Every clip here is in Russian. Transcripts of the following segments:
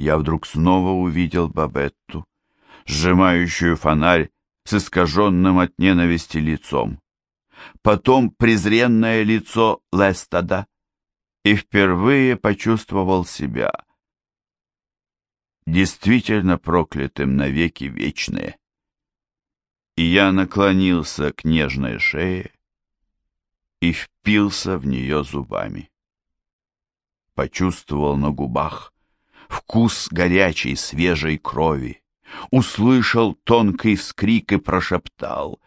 Я вдруг снова увидел Бабетту, сжимающую фонарь с искаженным от ненависти лицом. Потом презренное лицо Лестада и впервые почувствовал себя действительно проклятым навеки вечные. И я наклонился к нежной шее и впился в нее зубами. Почувствовал на губах вкус горячей свежей крови, услышал тонкий вскрик и прошептал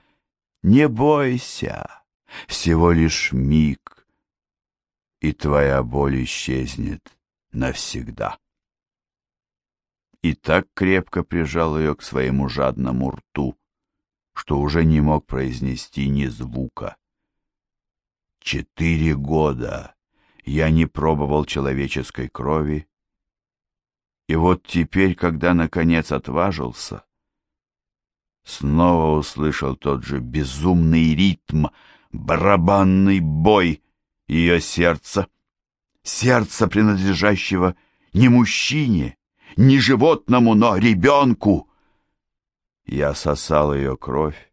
«Не бойся, всего лишь миг, и твоя боль исчезнет навсегда» и так крепко прижал ее к своему жадному рту, что уже не мог произнести ни звука. Четыре года я не пробовал человеческой крови, и вот теперь, когда наконец отважился, снова услышал тот же безумный ритм, барабанный бой ее сердца, сердца, принадлежащего не мужчине, не животному, но ребенку. Я сосал ее кровь,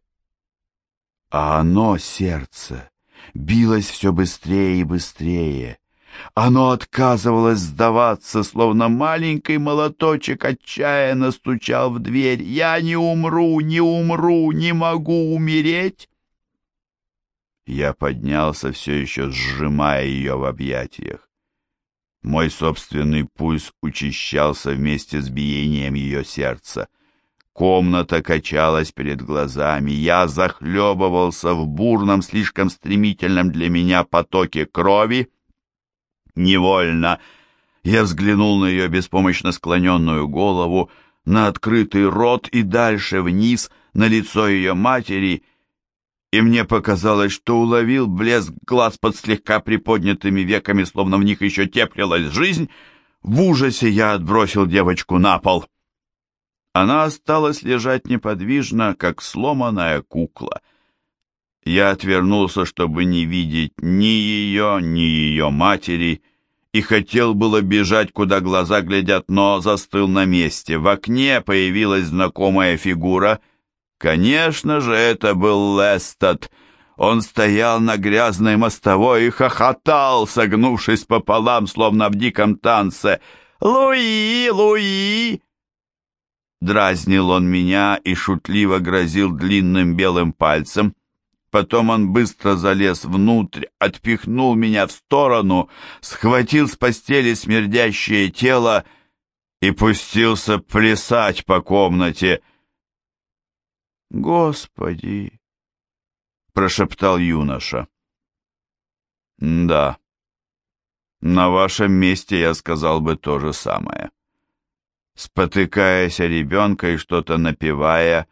а оно, сердце, билось все быстрее и быстрее. Оно отказывалось сдаваться, словно маленький молоточек отчаянно стучал в дверь. «Я не умру, не умру, не могу умереть!» Я поднялся, все еще сжимая ее в объятиях. Мой собственный пульс учащался вместе с биением ее сердца. Комната качалась перед глазами, я захлебывался в бурном, слишком стремительном для меня потоке крови. Невольно я взглянул на ее беспомощно склоненную голову, на открытый рот и дальше вниз, на лицо ее матери — и мне показалось, что уловил блеск глаз под слегка приподнятыми веками, словно в них еще теплилась жизнь. В ужасе я отбросил девочку на пол. Она осталась лежать неподвижно, как сломанная кукла. Я отвернулся, чтобы не видеть ни ее, ни ее матери, и хотел было бежать, куда глаза глядят, но застыл на месте. В окне появилась знакомая фигура — Конечно же, это был Лестад. Он стоял на грязной мостовой и хохотал, согнувшись пополам, словно в диком танце. «Луи! Луи!» Дразнил он меня и шутливо грозил длинным белым пальцем. Потом он быстро залез внутрь, отпихнул меня в сторону, схватил с постели смердящее тело и пустился плясать по комнате, «Господи!» — прошептал юноша. «Да, на вашем месте я сказал бы то же самое». Спотыкаясь о ребенка и что-то напевая,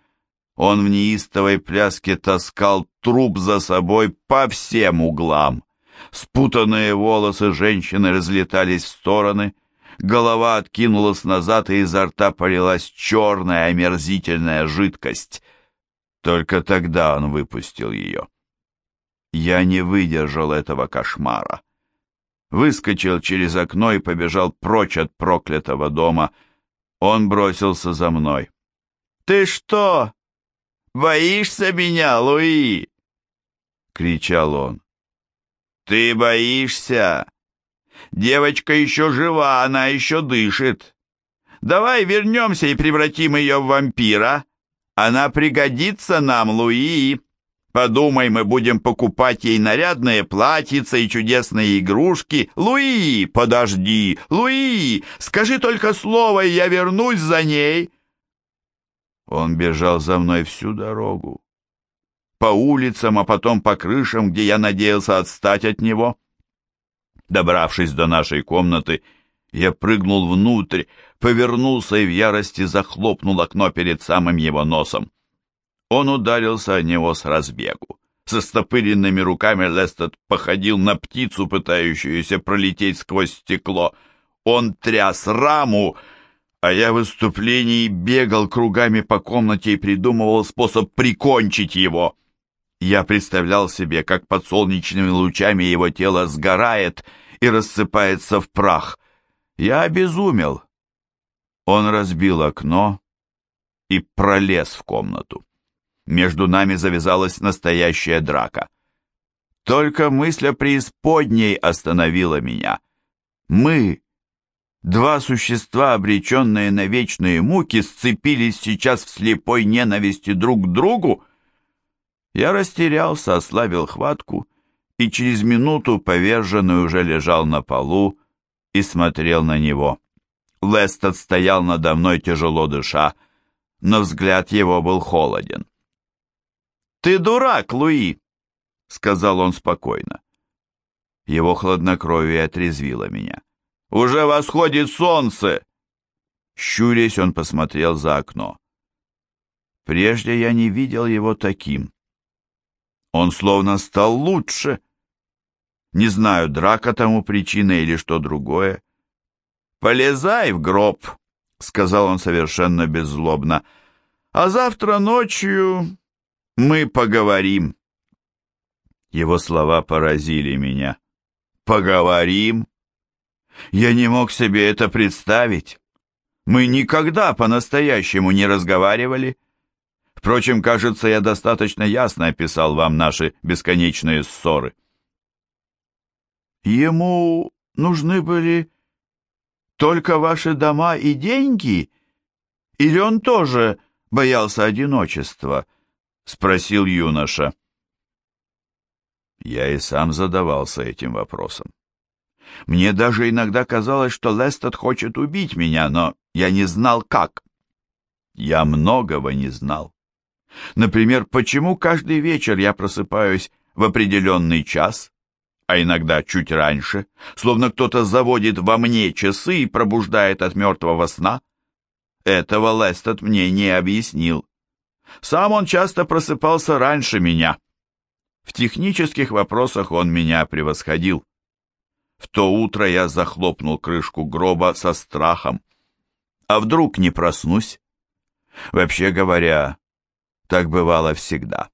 он в неистовой пляске таскал труп за собой по всем углам. Спутанные волосы женщины разлетались в стороны, голова откинулась назад, и изо рта полилась черная омерзительная жидкость — только тогда он выпустил ее. Я не выдержал этого кошмара. Выскочил через окно и побежал прочь от проклятого дома. Он бросился за мной. «Ты что, боишься меня, Луи?» — кричал он. «Ты боишься? Девочка еще жива, она еще дышит. Давай вернемся и превратим ее в вампира». Она пригодится нам, Луи. Подумай, мы будем покупать ей нарядные платьица и чудесные игрушки. Луи, подожди, Луи, скажи только слово, и я вернусь за ней. Он бежал за мной всю дорогу. По улицам, а потом по крышам, где я надеялся отстать от него. Добравшись до нашей комнаты, я прыгнул внутрь, повернулся и в ярости захлопнул окно перед самым его носом. Он ударился о него с разбегу. Со стопыренными руками Лестед походил на птицу, пытающуюся пролететь сквозь стекло. Он тряс раму, а я в выступлении бегал кругами по комнате и придумывал способ прикончить его. Я представлял себе, как под солнечными лучами его тело сгорает и рассыпается в прах. Я обезумел Он разбил окно и пролез в комнату. Между нами завязалась настоящая драка. Только мысль о преисподней остановила меня. Мы, два существа, обреченные на вечные муки, сцепились сейчас в слепой ненависти друг к другу. Я растерялся, ослабил хватку и через минуту поверженный уже лежал на полу и смотрел на него. Лестед стоял надо мной, тяжело дыша, но взгляд его был холоден. «Ты дурак, Луи!» — сказал он спокойно. Его хладнокровие отрезвило меня. «Уже восходит солнце!» Щурясь, он посмотрел за окно. Прежде я не видел его таким. Он словно стал лучше. Не знаю, драка тому причина или что другое. «Полезай в гроб», — сказал он совершенно беззлобно. «А завтра ночью мы поговорим». Его слова поразили меня. «Поговорим?» Я не мог себе это представить. Мы никогда по-настоящему не разговаривали. Впрочем, кажется, я достаточно ясно описал вам наши бесконечные ссоры. Ему нужны были только ваши дома и деньги? Или он тоже боялся одиночества?» — спросил юноша. Я и сам задавался этим вопросом. Мне даже иногда казалось, что Лестед хочет убить меня, но я не знал, как. Я многого не знал. Например, почему каждый вечер я просыпаюсь в определенный час, а иногда чуть раньше, словно кто-то заводит во мне часы и пробуждает от мертвого сна. Этого Лестед мне не объяснил. Сам он часто просыпался раньше меня. В технических вопросах он меня превосходил. В то утро я захлопнул крышку гроба со страхом. А вдруг не проснусь? Вообще говоря, так бывало всегда.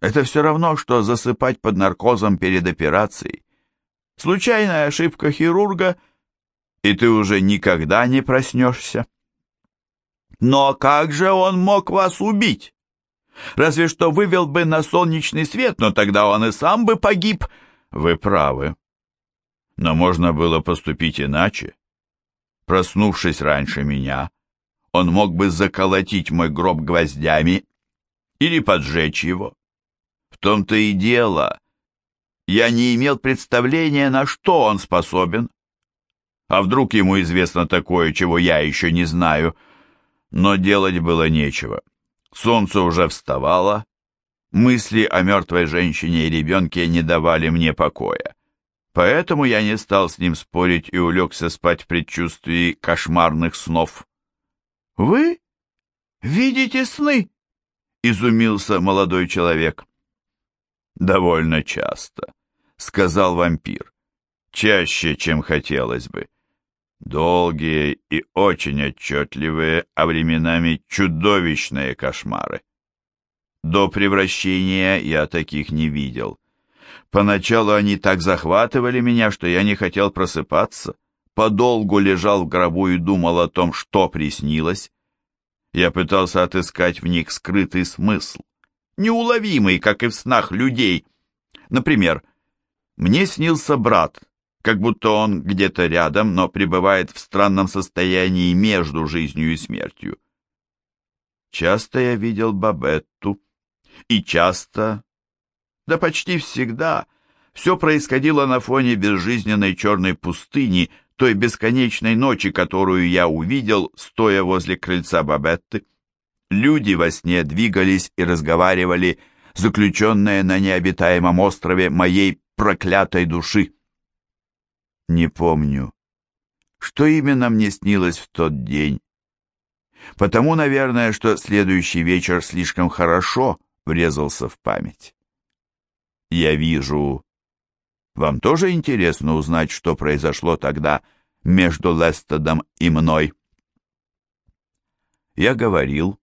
Это все равно, что засыпать под наркозом перед операцией. Случайная ошибка хирурга, и ты уже никогда не проснешься. Но как же он мог вас убить? Разве что вывел бы на солнечный свет, но тогда он и сам бы погиб. Вы правы. Но можно было поступить иначе. Проснувшись раньше меня, он мог бы заколотить мой гроб гвоздями или поджечь его. В том-то и дело. Я не имел представления, на что он способен. А вдруг ему известно такое, чего я еще не знаю? Но делать было нечего. Солнце уже вставало. Мысли о мертвой женщине и ребенке не давали мне покоя. Поэтому я не стал с ним спорить и улегся спать в предчувствии кошмарных снов. «Вы видите сны?» — изумился молодой человек. «Довольно часто», — сказал вампир. «Чаще, чем хотелось бы. Долгие и очень отчетливые, а временами чудовищные кошмары. До превращения я таких не видел. Поначалу они так захватывали меня, что я не хотел просыпаться. Подолгу лежал в гробу и думал о том, что приснилось. Я пытался отыскать в них скрытый смысл неуловимый, как и в снах людей. Например, мне снился брат, как будто он где-то рядом, но пребывает в странном состоянии между жизнью и смертью. Часто я видел Бабетту, и часто, да почти всегда, все происходило на фоне безжизненной черной пустыни, той бесконечной ночи, которую я увидел, стоя возле крыльца Бабетты. Люди во сне двигались и разговаривали, заключенные на необитаемом острове моей проклятой души. Не помню, что именно мне снилось в тот день. Потому, наверное, что следующий вечер слишком хорошо врезался в память. Я вижу... Вам тоже интересно узнать, что произошло тогда между Лестедом и мной? Я говорил,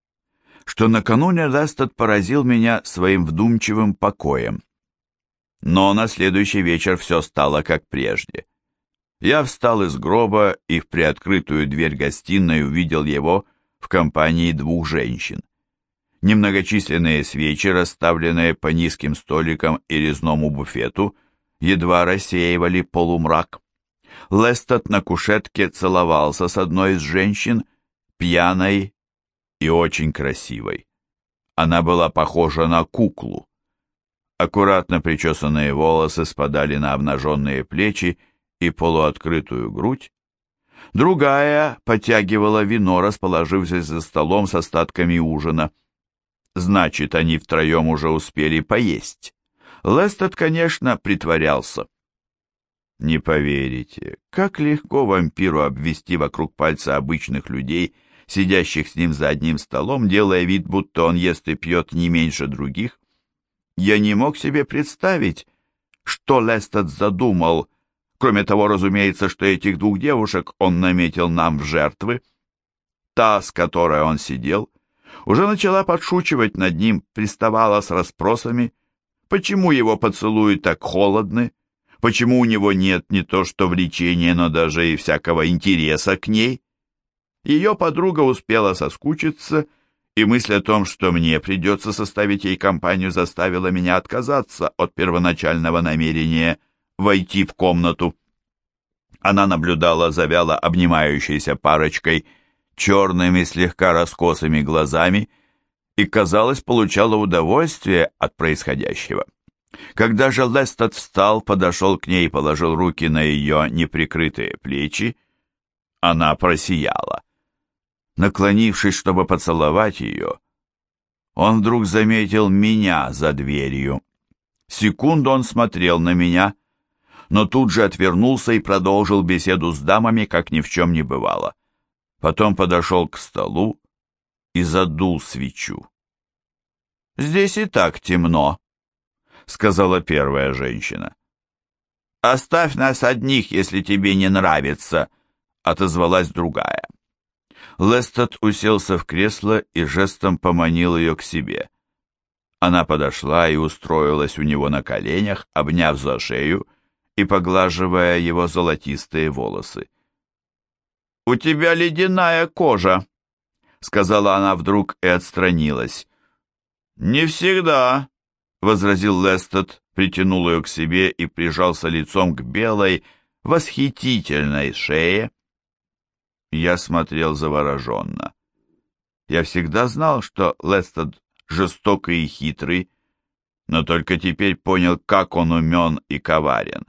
что накануне Лестед поразил меня своим вдумчивым покоем. Но на следующий вечер все стало как прежде. Я встал из гроба и в приоткрытую дверь гостиной увидел его в компании двух женщин. Немногочисленные свечи, расставленные по низким столикам и резному буфету, едва рассеивали полумрак. Лестед на кушетке целовался с одной из женщин, пьяной и очень красивой. Она была похожа на куклу. Аккуратно причесанные волосы спадали на обнаженные плечи и полуоткрытую грудь. Другая потягивала вино, расположившись за столом с остатками ужина. Значит, они втроем уже успели поесть. Лестед, конечно, притворялся. Не поверите, как легко вампиру обвести вокруг пальца обычных людей, сидящих с ним за одним столом, делая вид, будто он ест и пьет не меньше других. Я не мог себе представить, что Лестед задумал, кроме того, разумеется, что этих двух девушек он наметил нам в жертвы. Та, с которой он сидел, уже начала подшучивать над ним, приставала с расспросами, почему его поцелуи так холодны, почему у него нет не то что влечения, но даже и всякого интереса к ней. Ее подруга успела соскучиться, и мысль о том, что мне придется составить ей компанию, заставила меня отказаться от первоначального намерения войти в комнату. Она наблюдала за вяло обнимающейся парочкой черными слегка раскосыми глазами и, казалось, получала удовольствие от происходящего. Когда же Лестед встал, подошел к ней и положил руки на ее неприкрытые плечи, она просияла. Наклонившись, чтобы поцеловать ее, он вдруг заметил меня за дверью. Секунду он смотрел на меня, но тут же отвернулся и продолжил беседу с дамами, как ни в чем не бывало. Потом подошел к столу и задул свечу. «Здесь и так темно», — сказала первая женщина. «Оставь нас одних, если тебе не нравится», — отозвалась другая. Лестед уселся в кресло и жестом поманил ее к себе. Она подошла и устроилась у него на коленях, обняв за шею и поглаживая его золотистые волосы. «У тебя ледяная кожа», — сказала она вдруг и отстранилась. «Не всегда», — возразил Лестед, притянул ее к себе и прижался лицом к белой, восхитительной шее. Я смотрел завороженно. Я всегда знал, что Лестед жестокий и хитрый, но только теперь понял, как он умен и коварен.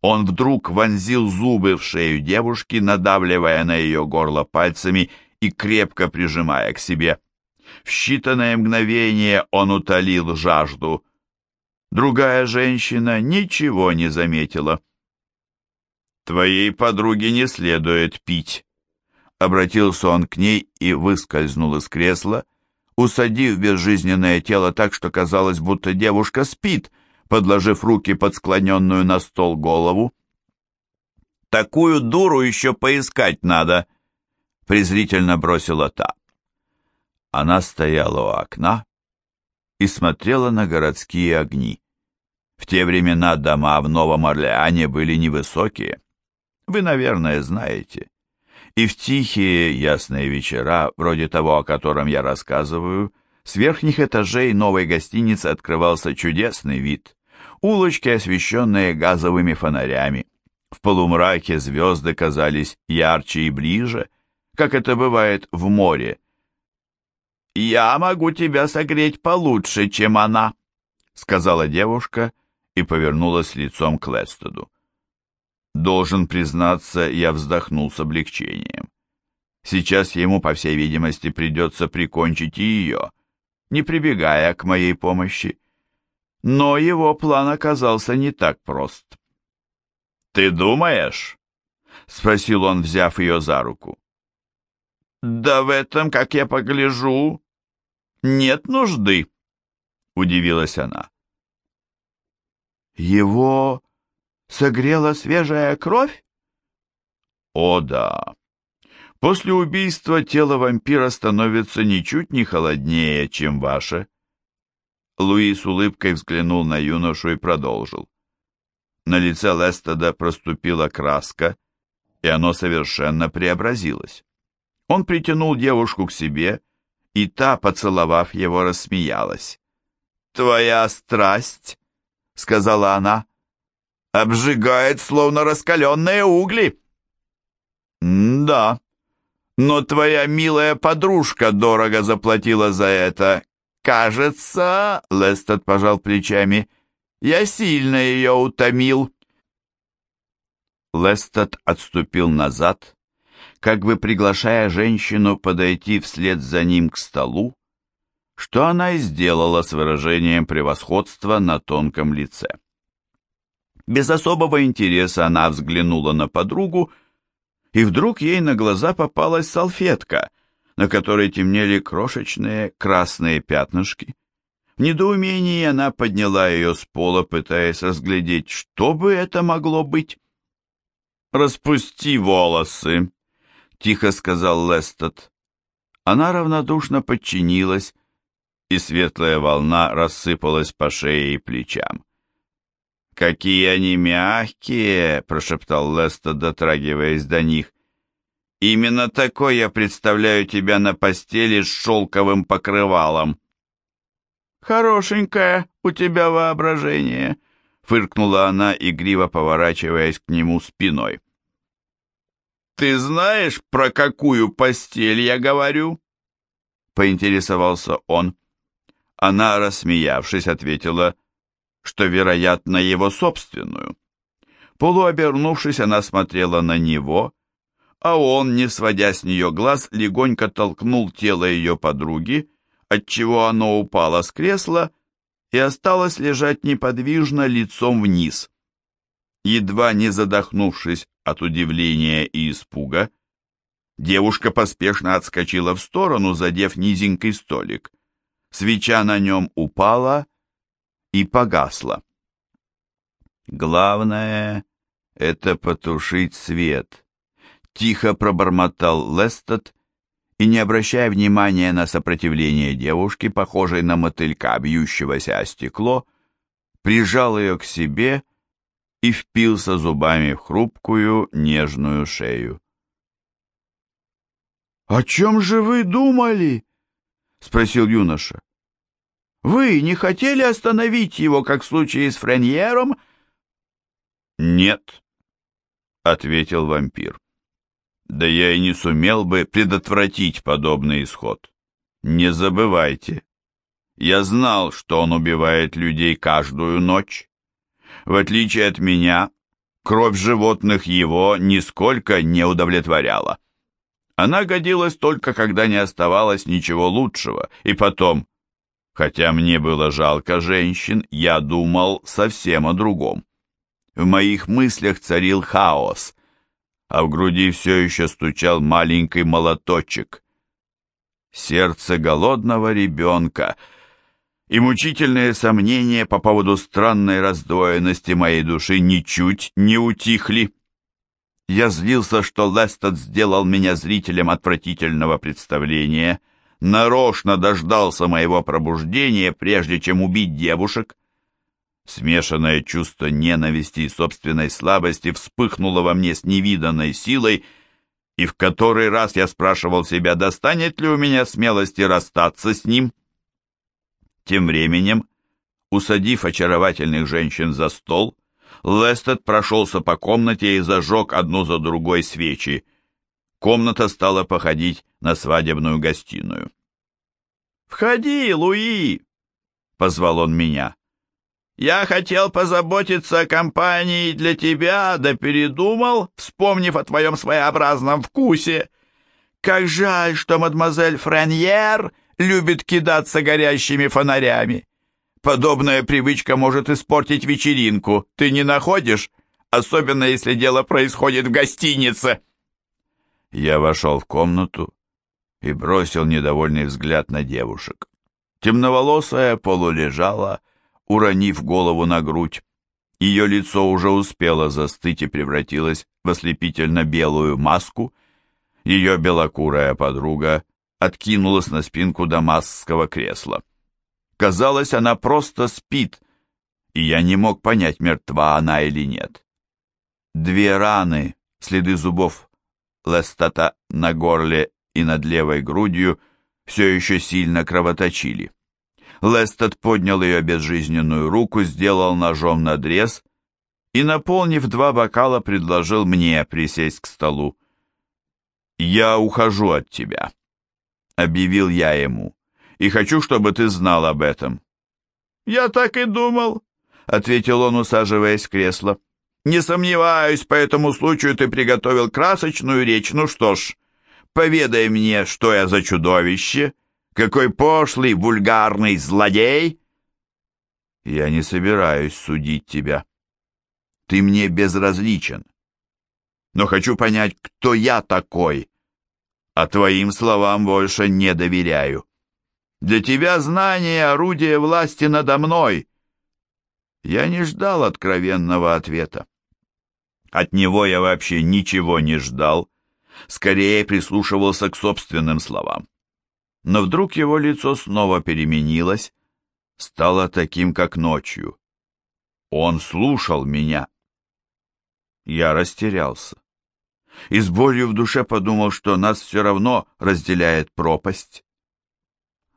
Он вдруг вонзил зубы в шею девушки, надавливая на ее горло пальцами и крепко прижимая к себе. В считанное мгновение он утолил жажду. Другая женщина ничего не заметила. «Твоей подруге не следует пить», Обратился он к ней и выскользнул из кресла, усадив безжизненное тело так, что казалось, будто девушка спит, подложив руки под склоненную на стол голову. «Такую дуру еще поискать надо!» — презрительно бросила та. Она стояла у окна и смотрела на городские огни. В те времена дома в Новом Орлеане были невысокие. Вы, наверное, знаете. И в тихие ясные вечера, вроде того, о котором я рассказываю, с верхних этажей новой гостиницы открывался чудесный вид. Улочки, освещенные газовыми фонарями. В полумраке звезды казались ярче и ближе, как это бывает в море. «Я могу тебя согреть получше, чем она», — сказала девушка и повернулась лицом к Лестеду. Должен признаться, я вздохнул с облегчением. Сейчас ему, по всей видимости, придется прикончить и ее, не прибегая к моей помощи. Но его план оказался не так прост. «Ты думаешь?» — спросил он, взяв ее за руку. «Да в этом, как я погляжу, нет нужды», — удивилась она. «Его согрела свежая кровь? О да. После убийства тело вампира становится ничуть не холоднее, чем ваше. Луи с улыбкой взглянул на юношу и продолжил. На лице Лестеда проступила краска, и оно совершенно преобразилось. Он притянул девушку к себе, и та, поцеловав его, рассмеялась. «Твоя страсть», — сказала она, — «обжигает, словно раскаленные угли». «Да, но твоя милая подружка дорого заплатила за это. Кажется, — Лестед пожал плечами, — я сильно ее утомил». Лестед отступил назад, как бы приглашая женщину подойти вслед за ним к столу, что она и сделала с выражением превосходства на тонком лице. Без особого интереса она взглянула на подругу, и вдруг ей на глаза попалась салфетка, на которой темнели крошечные красные пятнышки. В недоумении она подняла ее с пола, пытаясь разглядеть, что бы это могло быть. «Распусти волосы», — тихо сказал Лестед. Она равнодушно подчинилась, и светлая волна рассыпалась по шее и плечам. «Какие они мягкие!» — прошептал Лестед, дотрагиваясь до них. «Именно такой я представляю тебя на постели с шелковым покрывалом». «Хорошенькое у тебя воображение», — фыркнула она, игриво поворачиваясь к нему спиной. «Ты знаешь, про какую постель я говорю?» — поинтересовался он. Она, рассмеявшись, ответила, что, вероятно, его собственную. Полуобернувшись, она смотрела на него, а он, не сводя с нее глаз, легонько толкнул тело ее подруги, отчего оно упало с кресла и осталось лежать неподвижно лицом вниз. Едва не задохнувшись от удивления и испуга, девушка поспешно отскочила в сторону, задев низенький столик. Свеча на нем упала и погасла. «Главное — это потушить свет», — тихо пробормотал Лестед и, не обращая внимания на сопротивление девушки, похожей на мотылька, бьющегося о стекло, прижал ее к себе и впился зубами в хрупкую нежную шею. «О чем же вы думали?» — спросил юноша. «Вы не хотели остановить его, как в случае с Френьером?» «Нет», — ответил вампир. «Да я и не сумел бы предотвратить подобный исход. Не забывайте, я знал, что он убивает людей каждую ночь. В отличие от меня, кровь животных его нисколько не удовлетворяла. Она годилась только, когда не оставалось ничего лучшего, и потом, хотя мне было жалко женщин, я думал совсем о другом. В моих мыслях царил хаос, а в груди все еще стучал маленький молоточек. Сердце голодного ребенка — и мучительные сомнения по поводу странной раздвоенности моей души ничуть не утихли. Я злился, что Лестед сделал меня зрителем отвратительного представления, нарочно дождался моего пробуждения, прежде чем убить девушек. Смешанное чувство ненависти и собственной слабости вспыхнуло во мне с невиданной силой, и в который раз я спрашивал себя, достанет ли у меня смелости расстаться с ним. Тем временем, усадив очаровательных женщин за стол, Лестед прошелся по комнате и зажег одну за другой свечи. Комната стала походить на свадебную гостиную. «Входи, Луи!» — позвал он меня. «Я хотел позаботиться о компании для тебя, да передумал, вспомнив о твоем своеобразном вкусе. Как жаль, что мадемуазель Френьер любит кидаться горящими фонарями. Подобная привычка может испортить вечеринку, ты не находишь? Особенно если дело происходит в гостинице. Я вошел в комнату и бросил недовольный взгляд на девушек. Темноволосая полулежала, уронив голову на грудь. Ее лицо уже успело застыть и превратилось в ослепительно белую маску. Ее белокурая подруга откинулась на спинку дамасского кресла. Казалось, она просто спит, и я не мог понять, мертва она или нет. Две раны, следы зубов Лестата на горле и над левой грудью, все еще сильно кровоточили. Лестат поднял ее безжизненную руку, сделал ножом надрез и, наполнив два бокала, предложил мне присесть к столу. «Я ухожу от тебя», — объявил я ему, — «и хочу, чтобы ты знал об этом». «Я так и думал», — ответил он, усаживаясь в кресло. «Не сомневаюсь, по этому случаю ты приготовил красочную речь. Ну что ж, поведай мне, что я за чудовище, какой пошлый, вульгарный злодей». «Я не собираюсь судить тебя. Ты мне безразличен но хочу понять, кто я такой. А твоим словам больше не доверяю. Для тебя знание — орудие власти надо мной. Я не ждал откровенного ответа. От него я вообще ничего не ждал, скорее прислушивался к собственным словам. Но вдруг его лицо снова переменилось, стало таким, как ночью. Он слушал меня. Я растерялся и с болью в душе подумал, что нас все равно разделяет пропасть.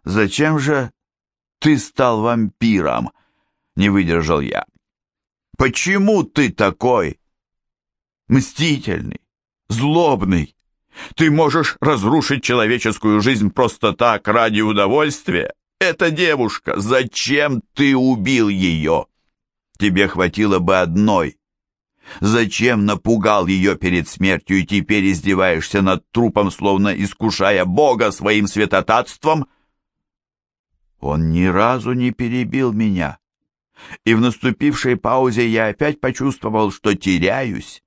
«Зачем же ты стал вампиром?» — не выдержал я. «Почему ты такой? Мстительный, злобный. Ты можешь разрушить человеческую жизнь просто так, ради удовольствия? Эта девушка, зачем ты убил ее? Тебе хватило бы одной, Зачем напугал ее перед смертью и теперь издеваешься над трупом, словно искушая Бога своим святотатством? Он ни разу не перебил меня, и в наступившей паузе я опять почувствовал, что теряюсь.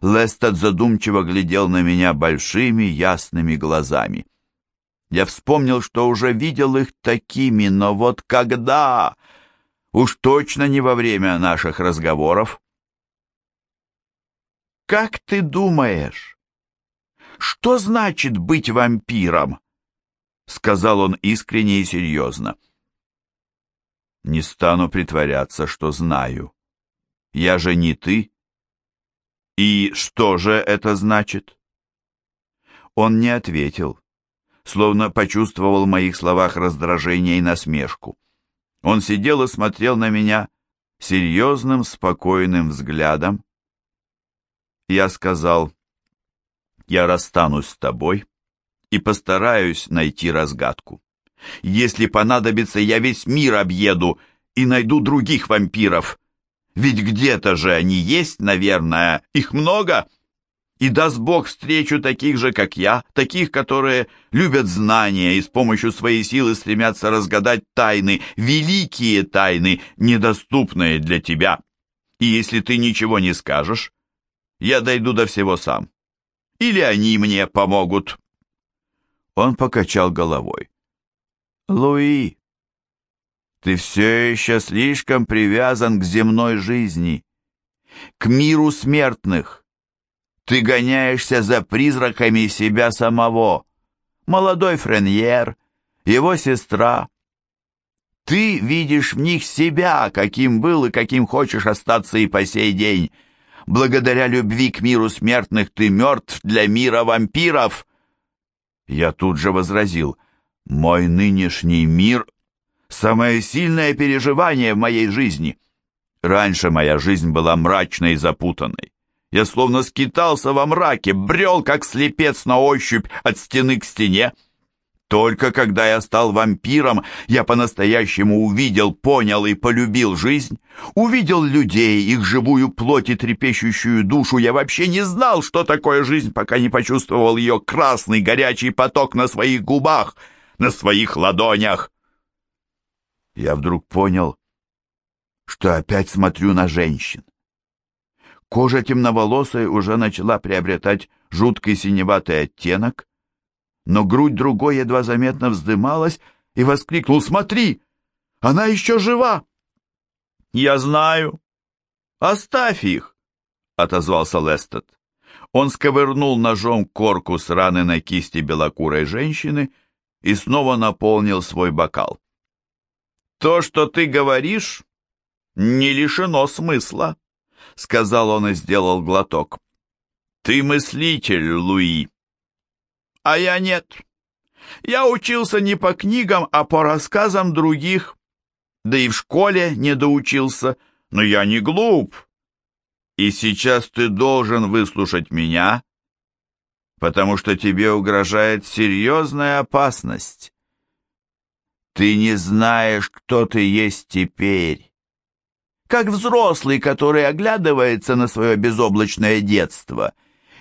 Лестед задумчиво глядел на меня большими ясными глазами. Я вспомнил, что уже видел их такими, но вот когда? Уж точно не во время наших разговоров. Как ты думаешь, что значит быть вампиром? Сказал он искренне и серьезно. Не стану притворяться, что знаю. Я же не ты. И что же это значит? Он не ответил, словно почувствовал в моих словах раздражение и насмешку. Он сидел и смотрел на меня серьезным, спокойным взглядом, я сказал, я расстанусь с тобой и постараюсь найти разгадку. Если понадобится, я весь мир объеду и найду других вампиров. Ведь где-то же они есть, наверное, их много. И даст Бог встречу таких же, как я, таких, которые любят знания и с помощью своей силы стремятся разгадать тайны, великие тайны, недоступные для тебя. И если ты ничего не скажешь, я дойду до всего сам. Или они мне помогут. Он покачал головой. Луи, ты все еще слишком привязан к земной жизни, к миру смертных. Ты гоняешься за призраками себя самого. Молодой Френьер, его сестра. Ты видишь в них себя, каким был и каким хочешь остаться и по сей день. Благодаря любви к миру смертных ты мертв для мира вампиров. Я тут же возразил, мой нынешний мир — самое сильное переживание в моей жизни. Раньше моя жизнь была мрачной и запутанной. Я словно скитался во мраке, брел, как слепец на ощупь от стены к стене. Только когда я стал вампиром, я по-настоящему увидел, понял и полюбил жизнь. Увидел людей, их живую плоть и трепещущую душу. Я вообще не знал, что такое жизнь, пока не почувствовал ее красный горячий поток на своих губах, на своих ладонях. Я вдруг понял, что опять смотрю на женщин. Кожа темноволосой уже начала приобретать жуткий синеватый оттенок, но грудь другой едва заметно вздымалась и воскликнул «Смотри! Она еще жива!» «Я знаю! Оставь их!» — отозвался Лестед. Он сковырнул ножом корку с раны на кисти белокурой женщины и снова наполнил свой бокал. «То, что ты говоришь, не лишено смысла», — сказал он и сделал глоток. «Ты мыслитель, Луи». «А я нет. Я учился не по книгам, а по рассказам других. Да и в школе не доучился, но я не глуп. И сейчас ты должен выслушать меня, потому что тебе угрожает серьезная опасность. Ты не знаешь, кто ты есть теперь. Как взрослый, который оглядывается на свое безоблачное детство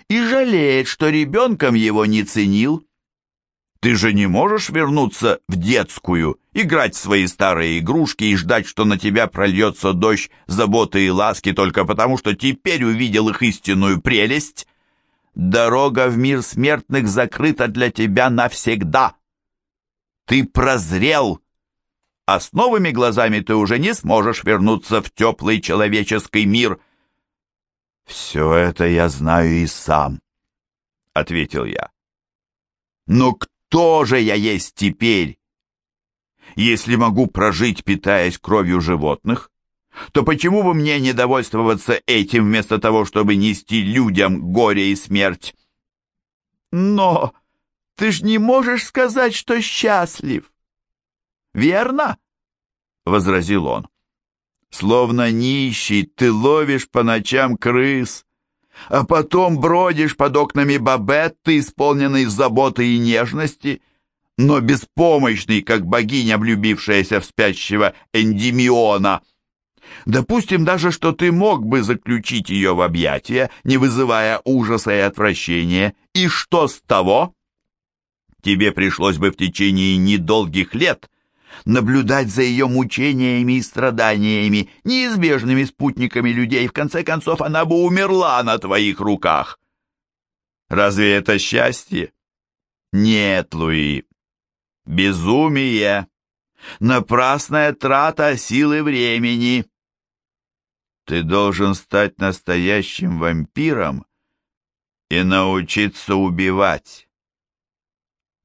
и жалеет, что ребенком его не ценил. Ты же не можешь вернуться в детскую, играть в свои старые игрушки и ждать, что на тебя прольется дождь заботы и ласки только потому, что теперь увидел их истинную прелесть. Дорога в мир смертных закрыта для тебя навсегда. Ты прозрел, а с новыми глазами ты уже не сможешь вернуться в теплый человеческий мир. «Все это я знаю и сам», — ответил я. «Но кто же я есть теперь? Если могу прожить, питаясь кровью животных, то почему бы мне не довольствоваться этим вместо того, чтобы нести людям горе и смерть? Но ты ж не можешь сказать, что счастлив. Верно? возразил он. Словно нищий ты ловишь по ночам крыс, а потом бродишь под окнами Бабетты, исполненный заботы и нежности, но беспомощный, как богиня, влюбившаяся в спящего Эндимиона. Допустим даже, что ты мог бы заключить ее в объятия, не вызывая ужаса и отвращения. И что с того? Тебе пришлось бы в течение недолгих лет наблюдать за ее мучениями и страданиями, неизбежными спутниками людей, в конце концов она бы умерла на твоих руках. Разве это счастье? Нет, Луи. Безумие. Напрасная трата силы времени. Ты должен стать настоящим вампиром и научиться убивать.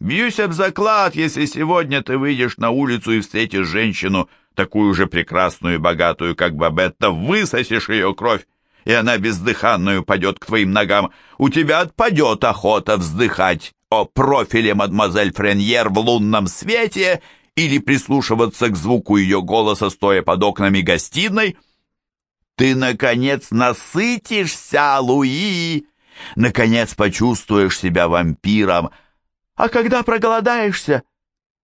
Бьюсь об заклад, если сегодня ты выйдешь на улицу и встретишь женщину, такую же прекрасную и богатую, как Бабетта, высосешь ее кровь, и она бездыханную падет к твоим ногам. У тебя отпадет охота вздыхать о профиле мадемуазель Френьер в лунном свете или прислушиваться к звуку ее голоса, стоя под окнами гостиной. Ты, наконец, насытишься, Луи! Наконец почувствуешь себя вампиром — а когда проголодаешься,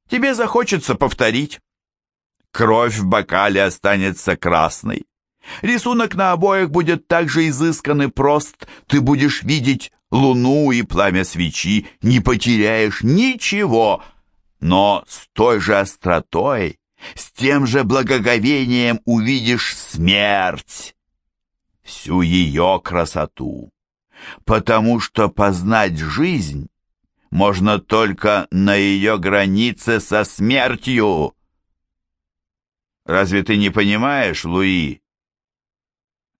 тебе захочется повторить. Кровь в бокале останется красной. Рисунок на обоях будет так же изыскан и прост. Ты будешь видеть луну и пламя свечи, не потеряешь ничего, но с той же остротой, с тем же благоговением увидишь смерть, всю ее красоту. Потому что познать жизнь можно только на ее границе со смертью. Разве ты не понимаешь, Луи?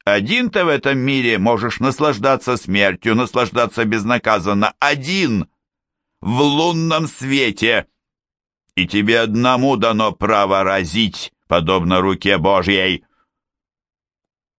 Один-то в этом мире можешь наслаждаться смертью, наслаждаться безнаказанно. Один! В лунном свете! И тебе одному дано право разить, подобно руке Божьей.